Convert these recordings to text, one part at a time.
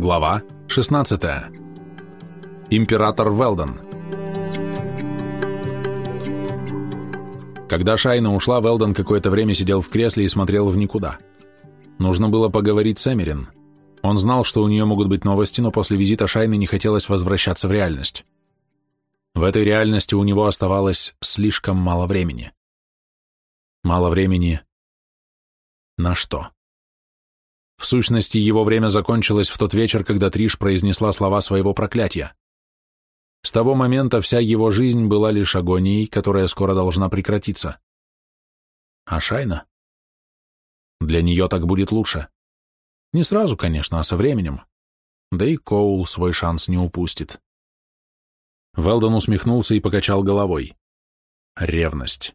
Глава 16. Император Велден. Когда Шайна ушла, Велден какое-то время сидел в кресле и смотрел в никуда. Нужно было поговорить с Эмерин. Он знал, что у нее могут быть новости, но после визита Шайны не хотелось возвращаться в реальность. В этой реальности у него оставалось слишком мало времени. Мало времени на что? В сущности, его время закончилось в тот вечер, когда Триш произнесла слова своего проклятия. С того момента вся его жизнь была лишь агонией, которая скоро должна прекратиться. А Шайна? Для нее так будет лучше. Не сразу, конечно, а со временем. Да и Коул свой шанс не упустит. Велдон усмехнулся и покачал головой. Ревность.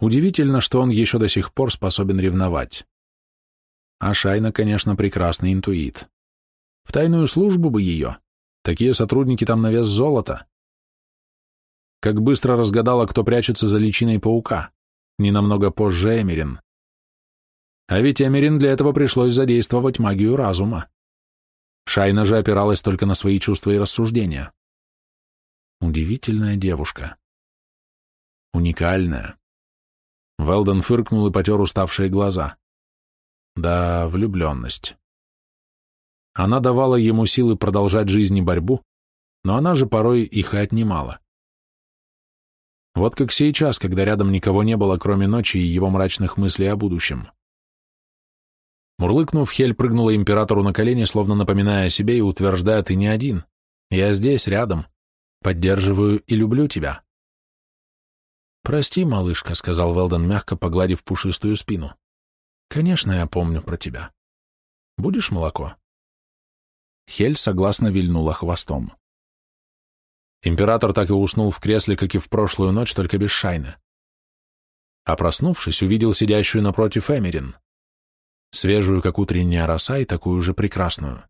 Удивительно, что он еще до сих пор способен ревновать. А Шайна, конечно, прекрасный интуит. В тайную службу бы ее. Такие сотрудники там на вес золота. Как быстро разгадала, кто прячется за личиной паука. Не намного позже Эмерин. А ведь Эмерин для этого пришлось задействовать магию разума. Шайна же опиралась только на свои чувства и рассуждения. Удивительная девушка. Уникальная. Велден фыркнул и потер уставшие глаза. Да, влюбленность. Она давала ему силы продолжать жизнь и борьбу, но она же порой их и отнимала. Вот как сейчас, когда рядом никого не было, кроме ночи и его мрачных мыслей о будущем. Мурлыкнув, Хель прыгнула императору на колени, словно напоминая о себе и утверждая, ты не один. Я здесь, рядом. Поддерживаю и люблю тебя. «Прости, малышка», — сказал Велден, мягко погладив пушистую спину. «Конечно, я помню про тебя. Будешь молоко?» Хель согласно вильнула хвостом. Император так и уснул в кресле, как и в прошлую ночь, только без шайны. А проснувшись, увидел сидящую напротив Эмерин. Свежую, как утренняя роса, и такую же прекрасную.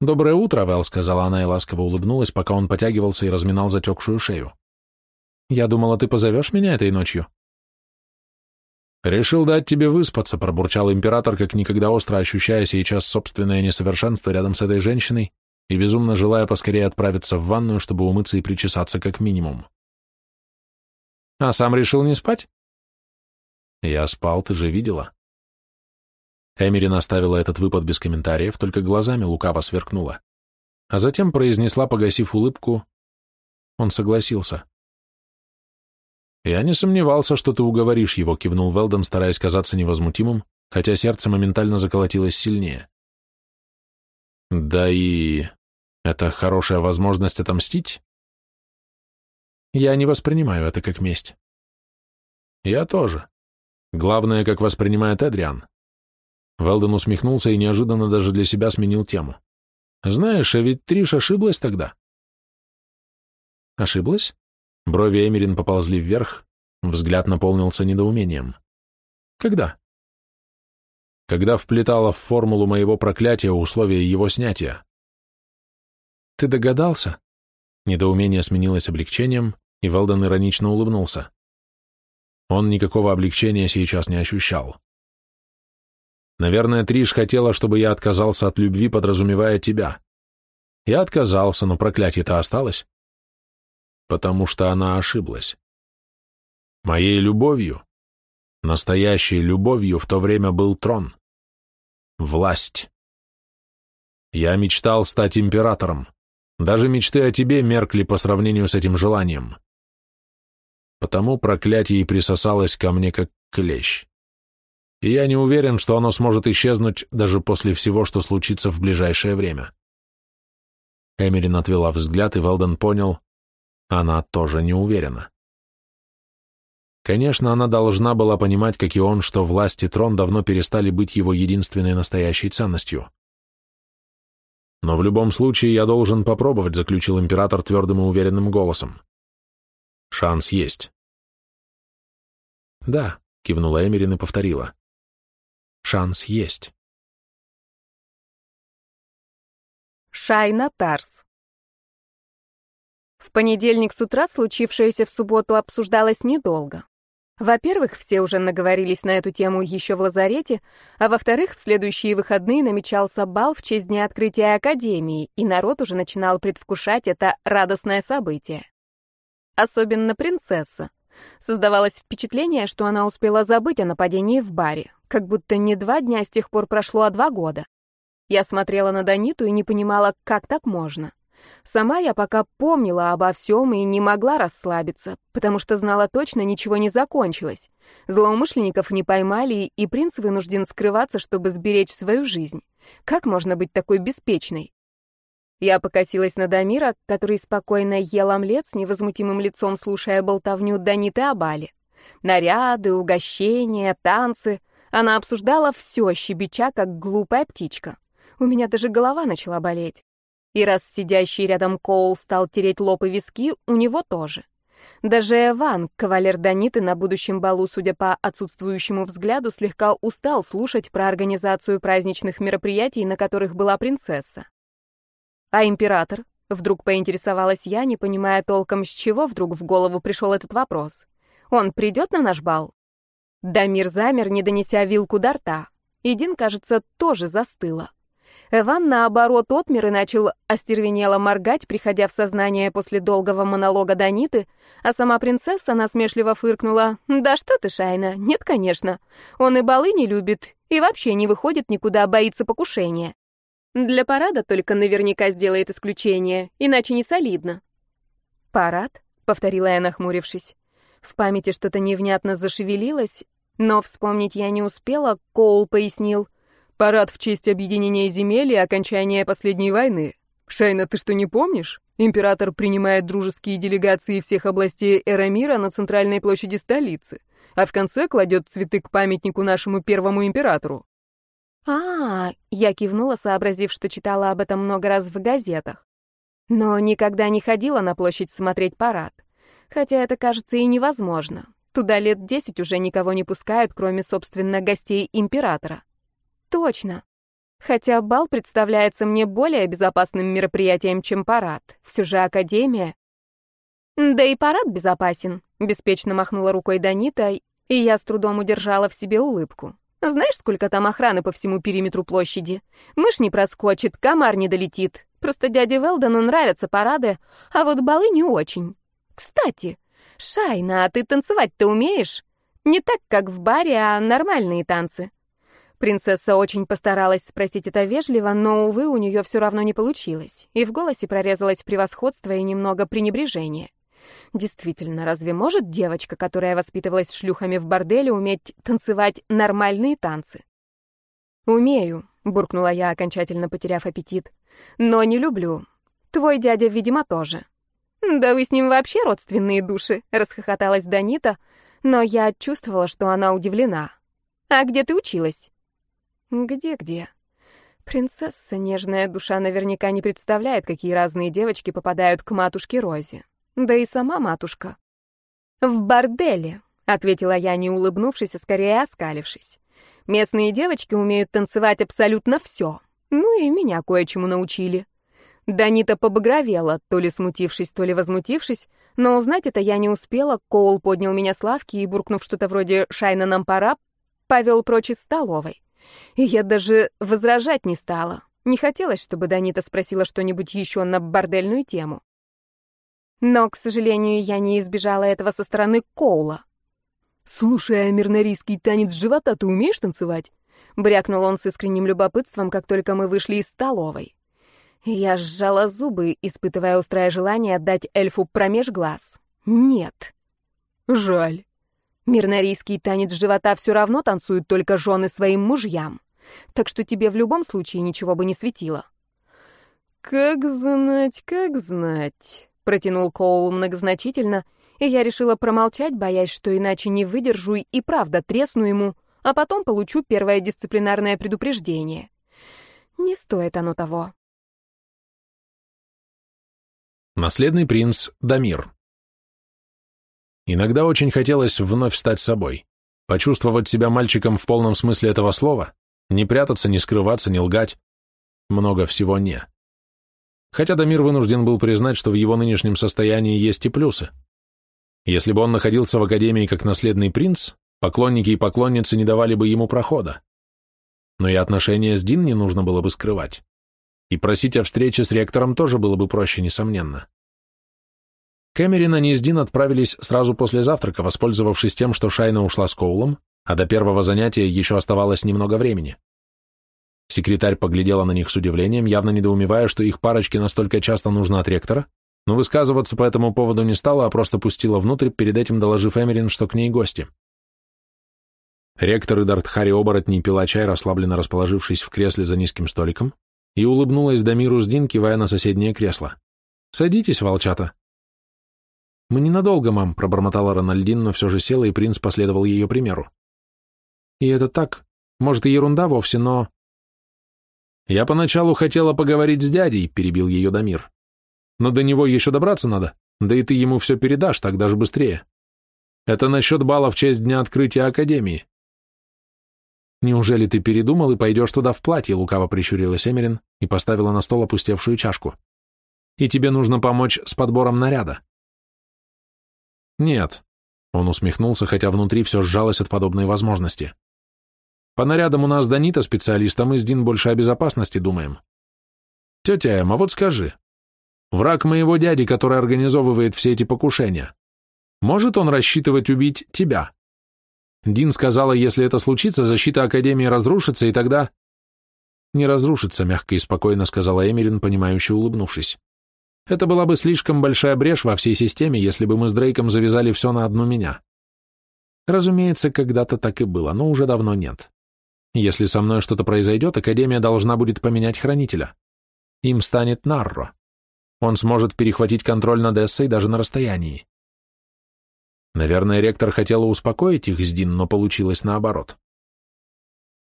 «Доброе утро, Вэл», — сказала она и ласково улыбнулась, пока он потягивался и разминал затекшую шею. Я думала, ты позовешь меня этой ночью. Решил дать тебе выспаться, пробурчал император, как никогда остро ощущая сейчас собственное несовершенство рядом с этой женщиной и безумно желая поскорее отправиться в ванную, чтобы умыться и причесаться как минимум. А сам решил не спать? Я спал, ты же видела. Эмерин оставила этот выпад без комментариев, только глазами лукаво сверкнула. А затем произнесла, погасив улыбку, он согласился. «Я не сомневался, что ты уговоришь его», — кивнул Велден, стараясь казаться невозмутимым, хотя сердце моментально заколотилось сильнее. «Да и... это хорошая возможность отомстить?» «Я не воспринимаю это как месть». «Я тоже. Главное, как воспринимает Эдриан». Велден усмехнулся и неожиданно даже для себя сменил тему. «Знаешь, а ведь Триш ошиблась тогда». «Ошиблась?» Брови Эмерин поползли вверх, взгляд наполнился недоумением. «Когда?» «Когда вплетала в формулу моего проклятия условия его снятия». «Ты догадался?» Недоумение сменилось облегчением, и Велден иронично улыбнулся. Он никакого облегчения сейчас не ощущал. Наверное, Триш хотела, чтобы я отказался от любви, подразумевая тебя. Я отказался, но проклятие-то осталось потому что она ошиблась. Моей любовью, настоящей любовью в то время был трон. Власть. Я мечтал стать императором. Даже мечты о тебе меркли по сравнению с этим желанием. Потому проклятие и присосалось ко мне как клещ. И я не уверен, что оно сможет исчезнуть даже после всего, что случится в ближайшее время. Эмерин отвела взгляд, и Велден понял, она тоже не уверена. Конечно, она должна была понимать, как и он, что власть и трон давно перестали быть его единственной настоящей ценностью. Но в любом случае я должен попробовать, заключил император твердым и уверенным голосом. Шанс есть. Да, кивнула Эмерин и повторила. Шанс есть. Шайна Тарс в понедельник с утра случившееся в субботу обсуждалось недолго. Во-первых, все уже наговорились на эту тему еще в лазарете, а во-вторых, в следующие выходные намечался бал в честь дня открытия Академии, и народ уже начинал предвкушать это радостное событие. Особенно принцесса. Создавалось впечатление, что она успела забыть о нападении в баре, как будто не два дня с тех пор прошло, а два года. Я смотрела на Даниту и не понимала, как так можно. Сама я пока помнила обо всем и не могла расслабиться, потому что знала точно, ничего не закончилось. Злоумышленников не поймали, и принц вынужден скрываться, чтобы сберечь свою жизнь. Как можно быть такой беспечной? Я покосилась на Дамира, который спокойно ел омлет с невозмутимым лицом, слушая болтовню Даниты о бале. Наряды, угощения, танцы. Она обсуждала все, щебеча, как глупая птичка. У меня даже голова начала болеть. И раз сидящий рядом Коул стал тереть лоб и виски, у него тоже. Даже Эван, кавалер Даниты на будущем балу, судя по отсутствующему взгляду, слегка устал слушать про организацию праздничных мероприятий, на которых была принцесса. А император? Вдруг поинтересовалась я, не понимая толком, с чего вдруг в голову пришел этот вопрос. Он придет на наш бал? Дамир замер, не донеся вилку до рта. Идин, кажется, тоже застыла. Эван, наоборот, отмер и начал остервенело моргать, приходя в сознание после долгого монолога Даниты, а сама принцесса насмешливо фыркнула. «Да что ты, Шайна, нет, конечно. Он и балы не любит, и вообще не выходит никуда, боится покушения. Для парада только наверняка сделает исключение, иначе не солидно». «Парад?» — повторила я, нахмурившись. В памяти что-то невнятно зашевелилось, но вспомнить я не успела, Коул пояснил — Парад в честь объединения земель и окончания последней войны. Шайна, ты что, не помнишь? Император принимает дружеские делегации всех областей Эрамира на центральной площади столицы, а в конце кладет цветы к памятнику нашему первому императору. А, -а, -а я кивнула, сообразив, что читала об этом много раз в газетах. Но никогда не ходила на площадь смотреть парад. Хотя это кажется и невозможно. Туда лет десять уже никого не пускают, кроме, собственно, гостей императора. Точно. Хотя бал представляется мне более безопасным мероприятием, чем парад. Все же академия. Да и парад безопасен, беспечно махнула рукой Данита, и я с трудом удержала в себе улыбку. Знаешь, сколько там охраны по всему периметру площади? Мышь не проскочит, комар не долетит. Просто дяде Велдону нравятся парады, а вот балы не очень. Кстати, Шайна, а ты танцевать-то умеешь? Не так, как в баре, а нормальные танцы. Принцесса очень постаралась спросить это вежливо, но, увы, у нее все равно не получилось, и в голосе прорезалось превосходство и немного пренебрежения. Действительно, разве может девочка, которая воспитывалась шлюхами в борделе, уметь танцевать нормальные танцы? «Умею», — буркнула я, окончательно потеряв аппетит. «Но не люблю. Твой дядя, видимо, тоже». «Да вы с ним вообще родственные души», — расхохоталась Данита, но я чувствовала, что она удивлена. «А где ты училась?» Где-где? Принцесса, нежная душа, наверняка не представляет, какие разные девочки попадают к матушке Розе. Да и сама матушка. «В борделе», — ответила я, не улыбнувшись, а скорее оскалившись. «Местные девочки умеют танцевать абсолютно все. Ну и меня кое-чему научили». Данита побагровела, то ли смутившись, то ли возмутившись, но узнать это я не успела. Коул поднял меня с лавки и, буркнув что-то вроде «Шайна, нам пора», повел прочь из столовой. И я даже возражать не стала. Не хотелось, чтобы Данита спросила что-нибудь еще на бордельную тему. Но, к сожалению, я не избежала этого со стороны Коула. «Слушай, а мирнорийский танец живота ты умеешь танцевать?» Брякнул он с искренним любопытством, как только мы вышли из столовой. Я сжала зубы, испытывая острое желание отдать эльфу промеж глаз. «Нет». «Жаль». Мирнорийский танец живота все равно танцуют только жены своим мужьям. Так что тебе в любом случае ничего бы не светило. «Как знать, как знать», — протянул Коул многозначительно, и я решила промолчать, боясь, что иначе не выдержу и правда тресну ему, а потом получу первое дисциплинарное предупреждение. Не стоит оно того. Наследный принц Дамир Иногда очень хотелось вновь стать собой, почувствовать себя мальчиком в полном смысле этого слова, не прятаться, не скрываться, не лгать. Много всего не. Хотя Дамир вынужден был признать, что в его нынешнем состоянии есть и плюсы. Если бы он находился в академии как наследный принц, поклонники и поклонницы не давали бы ему прохода. Но и отношения с Дин не нужно было бы скрывать. И просить о встрече с ректором тоже было бы проще, несомненно. Кэмерин и с Дин отправились сразу после завтрака, воспользовавшись тем, что Шайна ушла с Коулом, а до первого занятия еще оставалось немного времени. Секретарь поглядела на них с удивлением, явно недоумевая, что их парочке настолько часто нужно от ректора, но высказываться по этому поводу не стала, а просто пустила внутрь, перед этим доложив Эмерин, что к ней гости. Ректор и Дартхари оборотней пила чай, расслабленно расположившись в кресле за низким столиком, и улыбнулась Дамиру с Дин, кивая на соседнее кресло. «Садитесь, волчата». «Мы ненадолго, мам», — пробормотала Рональдин, но все же села, и принц последовал ее примеру. «И это так, может, и ерунда вовсе, но...» «Я поначалу хотела поговорить с дядей», — перебил ее Дамир. «Но до него еще добраться надо, да и ты ему все передашь, так даже быстрее. Это насчет бала в честь дня открытия Академии». «Неужели ты передумал и пойдешь туда в платье?» — лукаво прищурилась Эмерин и поставила на стол опустевшую чашку. «И тебе нужно помочь с подбором наряда». «Нет», — он усмехнулся, хотя внутри все сжалось от подобной возможности. По нарядам у нас Данита специалист, а мы с Дин больше о безопасности думаем. Тетя Эма, вот скажи, враг моего дяди, который организовывает все эти покушения, может он рассчитывать убить тебя? Дин сказала, если это случится, защита Академии разрушится, и тогда... Не разрушится, мягко и спокойно сказала Эмерин, понимающе улыбнувшись. Это была бы слишком большая брешь во всей системе, если бы мы с Дрейком завязали все на одну меня. Разумеется, когда-то так и было, но уже давно нет. Если со мной что-то произойдет, Академия должна будет поменять хранителя. Им станет Нарро. Он сможет перехватить контроль над Эссой даже на расстоянии. Наверное, ректор хотела успокоить их с Дин, но получилось наоборот.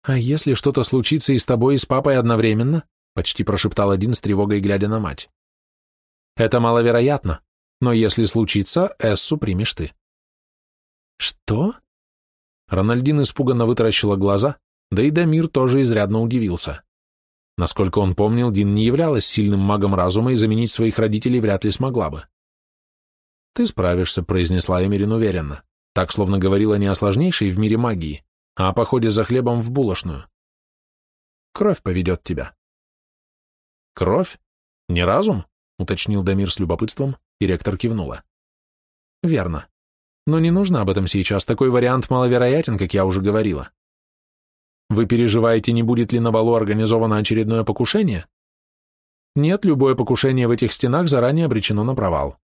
«А если что-то случится и с тобой, и с папой одновременно?» почти прошептал один с тревогой, глядя на мать. «Это маловероятно, но если случится, Эссу примешь ты». «Что?» Рональдин испуганно вытаращила глаза, да и Дамир тоже изрядно удивился. Насколько он помнил, Дин не являлась сильным магом разума и заменить своих родителей вряд ли смогла бы. «Ты справишься», — произнесла Эмирин уверенно, так, словно говорила не о сложнейшей в мире магии, а о походе за хлебом в булочную. «Кровь поведет тебя». «Кровь? Не разум?» — уточнил Дамир с любопытством, и ректор кивнула. «Верно. Но не нужно об этом сейчас, такой вариант маловероятен, как я уже говорила. Вы переживаете, не будет ли на балу организовано очередное покушение? Нет, любое покушение в этих стенах заранее обречено на провал.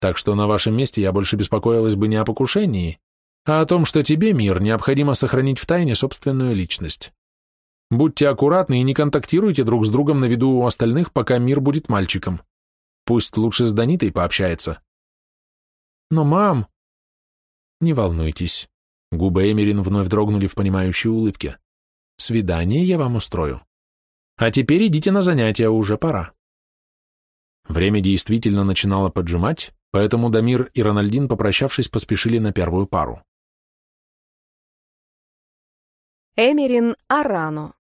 Так что на вашем месте я больше беспокоилась бы не о покушении, а о том, что тебе, мир, необходимо сохранить в тайне собственную личность. Будьте аккуратны и не контактируйте друг с другом на виду у остальных, пока мир будет мальчиком. Пусть лучше с Данитой пообщается. Но, мам... Не волнуйтесь. Губы Эмерин вновь дрогнули в понимающей улыбке. Свидание я вам устрою. А теперь идите на занятия, уже пора. Время действительно начинало поджимать, поэтому Дамир и Рональдин, попрощавшись, поспешили на первую пару. Эмерин Арано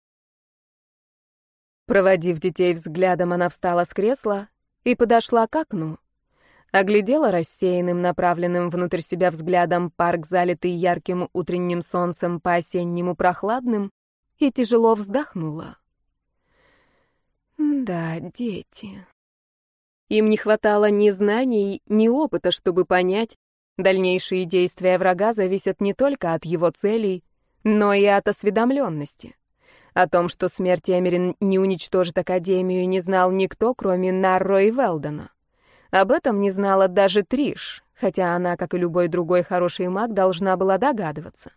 Проводив детей взглядом, она встала с кресла и подошла к окну. Оглядела рассеянным, направленным внутрь себя взглядом парк, залитый ярким утренним солнцем по-осеннему прохладным, и тяжело вздохнула. Да, дети. Им не хватало ни знаний, ни опыта, чтобы понять, дальнейшие действия врага зависят не только от его целей, но и от осведомленности. О том, что смерть Эмерин не уничтожит Академию, не знал никто, кроме Нарро и Велдона. Об этом не знала даже Триш, хотя она, как и любой другой хороший маг, должна была догадываться.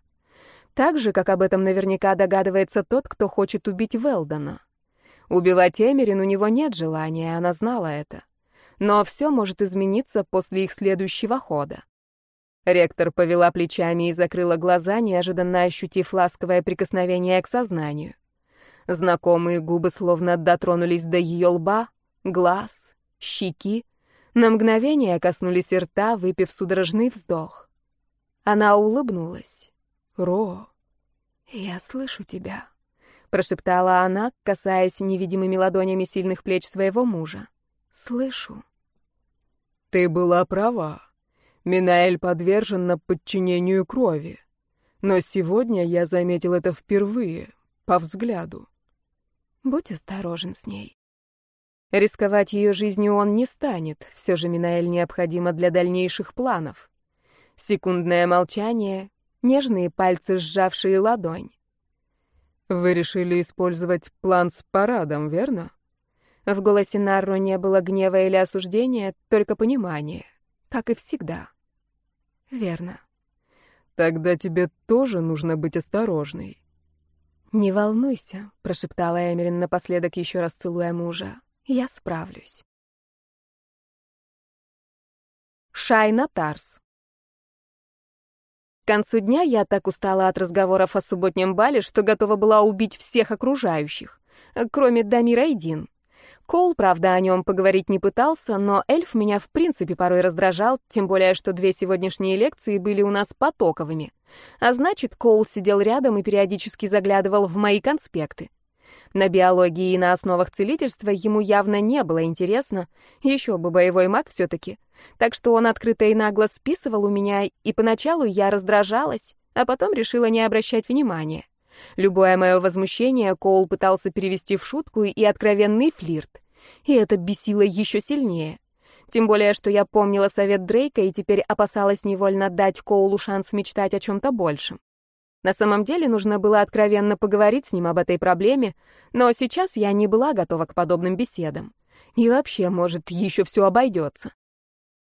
Так же, как об этом наверняка догадывается тот, кто хочет убить Велдона. Убивать Эмерин у него нет желания, она знала это. Но все может измениться после их следующего хода. Ректор повела плечами и закрыла глаза, неожиданно ощутив ласковое прикосновение к сознанию. Знакомые губы словно дотронулись до ее лба, глаз, щеки, на мгновение коснулись рта, выпив судорожный вздох. Она улыбнулась. Ро, я слышу тебя, прошептала она, касаясь невидимыми ладонями сильных плеч своего мужа. Слышу. Ты была права. Минаэль подвержена подчинению крови. Но сегодня я заметил это впервые, по взгляду. Будь осторожен с ней. Рисковать ее жизнью он не станет, все же Минаэль необходимо для дальнейших планов. Секундное молчание, нежные пальцы, сжавшие ладонь. «Вы решили использовать план с парадом, верно?» В голосе Нарро не было гнева или осуждения, только понимание, как и всегда. «Верно». «Тогда тебе тоже нужно быть осторожной». «Не волнуйся», — прошептала Эмерин напоследок, еще раз целуя мужа. «Я справлюсь». Шайна Тарс к концу дня я так устала от разговоров о субботнем бале, что готова была убить всех окружающих, кроме Дамира и Дин. Коул, правда, о нем поговорить не пытался, но эльф меня в принципе порой раздражал, тем более, что две сегодняшние лекции были у нас потоковыми. А значит, Коул сидел рядом и периодически заглядывал в мои конспекты. На биологии и на основах целительства ему явно не было интересно, еще бы боевой маг все-таки. Так что он открыто и нагло списывал у меня, и поначалу я раздражалась, а потом решила не обращать внимания. Любое мое возмущение Коул пытался перевести в шутку и откровенный флирт. И это бесило еще сильнее. Тем более, что я помнила совет Дрейка и теперь опасалась невольно дать Коулу шанс мечтать о чем-то большем. На самом деле нужно было откровенно поговорить с ним об этой проблеме, но сейчас я не была готова к подобным беседам. И вообще, может, еще все обойдется.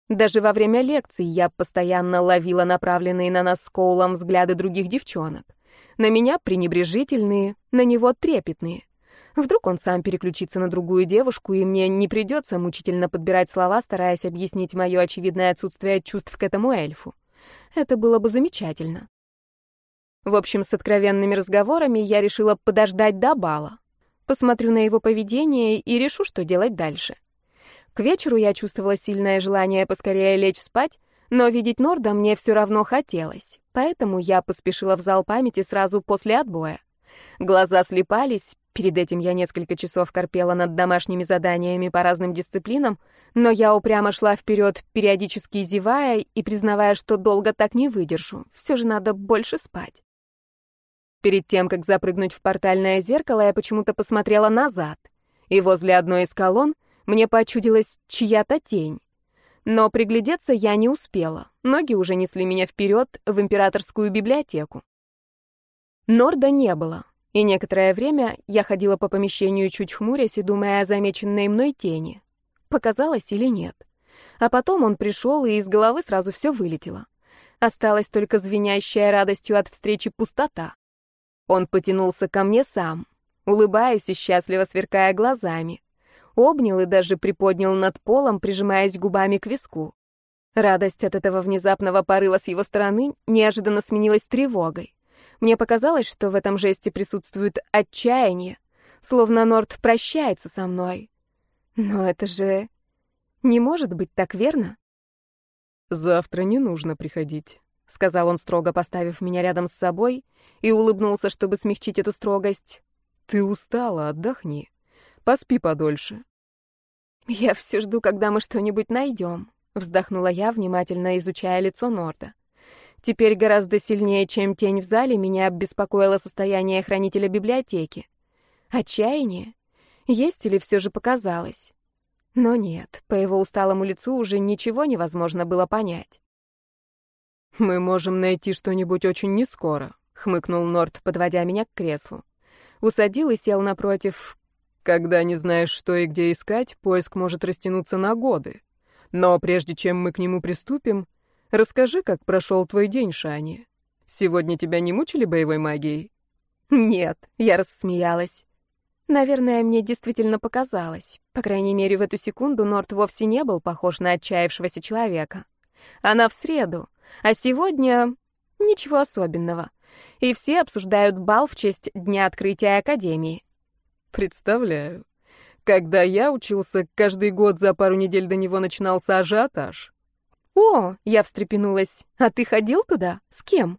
Даже во время лекций я постоянно ловила направленные на нас с Коулом взгляды других девчонок. На меня пренебрежительные, на него трепетные. Вдруг он сам переключится на другую девушку, и мне не придется мучительно подбирать слова, стараясь объяснить мое очевидное отсутствие чувств к этому эльфу. Это было бы замечательно. В общем, с откровенными разговорами я решила подождать до бала. Посмотрю на его поведение и решу, что делать дальше. К вечеру я чувствовала сильное желание поскорее лечь спать, но видеть Норда мне все равно хотелось, поэтому я поспешила в зал памяти сразу после отбоя. Глаза слепались, перед этим я несколько часов корпела над домашними заданиями по разным дисциплинам, но я упрямо шла вперед, периодически зевая и признавая, что долго так не выдержу, все же надо больше спать. Перед тем, как запрыгнуть в портальное зеркало, я почему-то посмотрела назад, и возле одной из колонн мне почудилась чья-то тень. Но приглядеться я не успела, ноги уже несли меня вперед в императорскую библиотеку. Норда не было, и некоторое время я ходила по помещению чуть хмурясь и думая о замеченной мной тени. Показалось или нет. А потом он пришел, и из головы сразу все вылетело. Осталась только звенящая радостью от встречи пустота. Он потянулся ко мне сам, улыбаясь и счастливо сверкая глазами. Обнял и даже приподнял над полом, прижимаясь губами к виску. Радость от этого внезапного порыва с его стороны неожиданно сменилась тревогой. Мне показалось, что в этом жесте присутствует отчаяние, словно Норд прощается со мной. Но это же не может быть так верно? Завтра не нужно приходить. — сказал он, строго поставив меня рядом с собой, и улыбнулся, чтобы смягчить эту строгость. «Ты устала, отдохни. Поспи подольше». «Я все жду, когда мы что-нибудь найдем», — вздохнула я, внимательно изучая лицо Норда. Теперь гораздо сильнее, чем тень в зале, меня беспокоило состояние хранителя библиотеки. Отчаяние? Есть или все же показалось? Но нет, по его усталому лицу уже ничего невозможно было понять. «Мы можем найти что-нибудь очень нескоро», — хмыкнул Норт, подводя меня к креслу. Усадил и сел напротив. «Когда не знаешь, что и где искать, поиск может растянуться на годы. Но прежде чем мы к нему приступим, расскажи, как прошел твой день, Шани. Сегодня тебя не мучили боевой магией?» «Нет», — я рассмеялась. Наверное, мне действительно показалось. По крайней мере, в эту секунду Норт вовсе не был похож на отчаявшегося человека. Она в среду, а сегодня ничего особенного. И все обсуждают бал в честь дня открытия Академии. Представляю. Когда я учился, каждый год за пару недель до него начинался ажиотаж. «О!» — я встрепенулась. «А ты ходил туда? С кем?»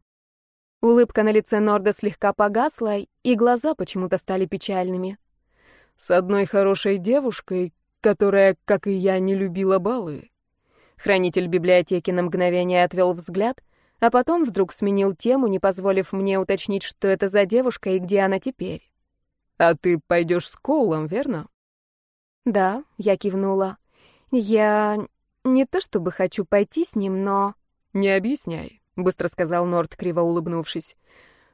Улыбка на лице Норда слегка погасла, и глаза почему-то стали печальными. «С одной хорошей девушкой, которая, как и я, не любила балы. Хранитель библиотеки на мгновение отвел взгляд, а потом вдруг сменил тему, не позволив мне уточнить, что это за девушка и где она теперь. «А ты пойдешь с Коулом, верно?» «Да», — я кивнула. «Я не то чтобы хочу пойти с ним, но...» «Не объясняй», — быстро сказал Норд, криво улыбнувшись.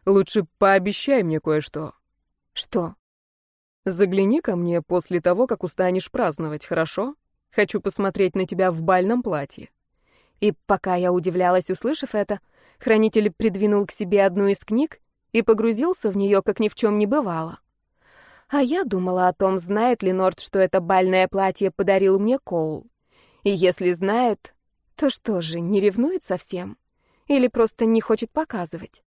«Лучше пообещай мне кое-что». «Что?» «Загляни ко мне после того, как устанешь праздновать, хорошо? Хочу посмотреть на тебя в бальном платье». И пока я удивлялась, услышав это, хранитель придвинул к себе одну из книг и погрузился в нее, как ни в чем не бывало. А я думала о том, знает ли Норд, что это бальное платье подарил мне Коул. И если знает, то что же, не ревнует совсем? Или просто не хочет показывать?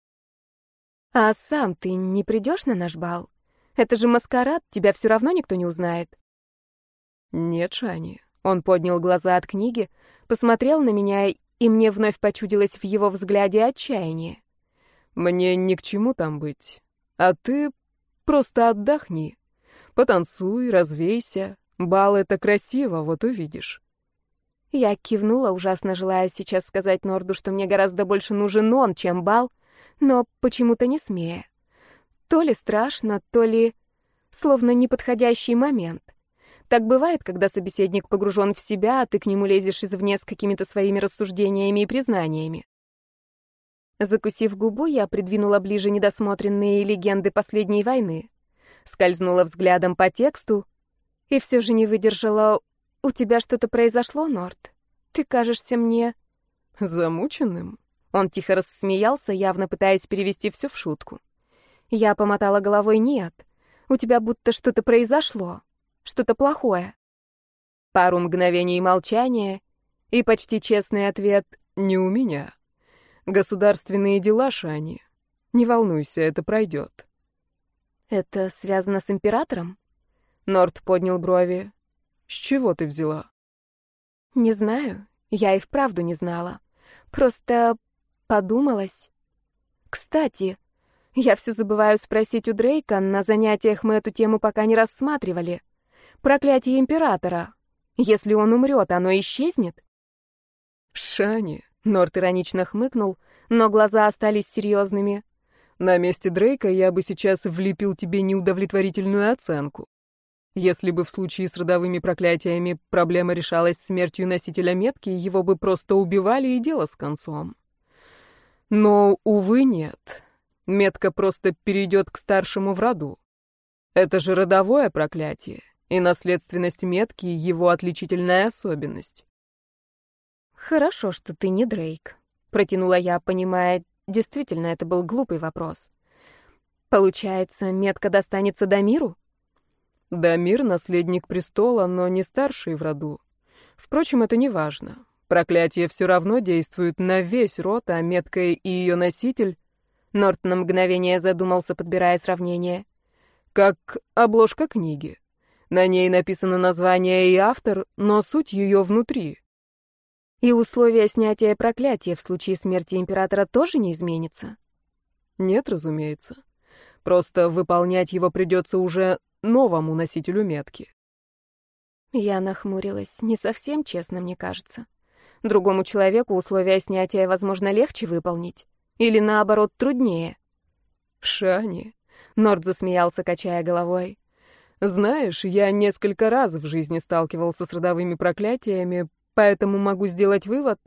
А сам ты не придешь на наш бал? Это же маскарад, тебя все равно никто не узнает. Нет, Шани. Он поднял глаза от книги, посмотрел на меня, и мне вновь почудилось в его взгляде отчаяние. Мне ни к чему там быть. А ты Просто отдохни. Потанцуй, развейся. Бал — это красиво, вот увидишь. Я кивнула, ужасно желая сейчас сказать Норду, что мне гораздо больше нужен он, чем бал, но почему-то не смея. То ли страшно, то ли словно неподходящий момент. Так бывает, когда собеседник погружен в себя, а ты к нему лезешь извне с какими-то своими рассуждениями и признаниями. Закусив губу, я придвинула ближе недосмотренные легенды последней войны. Скользнула взглядом по тексту и все же не выдержала. «У тебя что-то произошло, Норт? Ты кажешься мне...» «Замученным?» Он тихо рассмеялся, явно пытаясь перевести все в шутку. Я помотала головой «нет». У тебя будто что-то произошло, что-то плохое. Пару мгновений молчания и почти честный ответ «не у меня». Государственные дела, Шани. Не волнуйся, это пройдет. Это связано с императором? Норд поднял брови. С чего ты взяла? Не знаю. Я и вправду не знала. Просто подумалась. Кстати, я все забываю спросить у Дрейка, на занятиях мы эту тему пока не рассматривали. Проклятие императора. Если он умрет, оно исчезнет? Шани, Норт иронично хмыкнул, но глаза остались серьезными. «На месте Дрейка я бы сейчас влепил тебе неудовлетворительную оценку. Если бы в случае с родовыми проклятиями проблема решалась смертью носителя метки, его бы просто убивали и дело с концом. Но, увы, нет. Метка просто перейдет к старшему в роду. Это же родовое проклятие, и наследственность метки — его отличительная особенность. «Хорошо, что ты не Дрейк», — протянула я, понимая, действительно, это был глупый вопрос. «Получается, метка достанется Дамиру?» «Дамир — наследник престола, но не старший в роду. Впрочем, это не важно. Проклятие все равно действует на весь род, а метка и ее носитель...» Норт на мгновение задумался, подбирая сравнение. «Как обложка книги. На ней написано название и автор, но суть ее внутри. И условия снятия проклятия в случае смерти императора тоже не изменится? Нет, разумеется. Просто выполнять его придется уже новому носителю метки. Я нахмурилась. Не совсем честно, мне кажется. Другому человеку условия снятия, возможно, легче выполнить. Или, наоборот, труднее. Шани. Норд засмеялся, качая головой. Знаешь, я несколько раз в жизни сталкивался с родовыми проклятиями, Поэтому могу сделать вывод,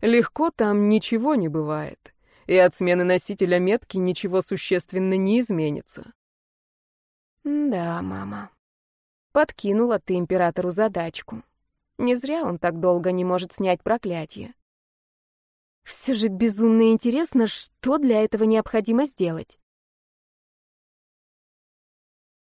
легко там ничего не бывает, и от смены носителя метки ничего существенно не изменится. Да, мама. Подкинула ты императору задачку. Не зря он так долго не может снять проклятие. Все же безумно интересно, что для этого необходимо сделать.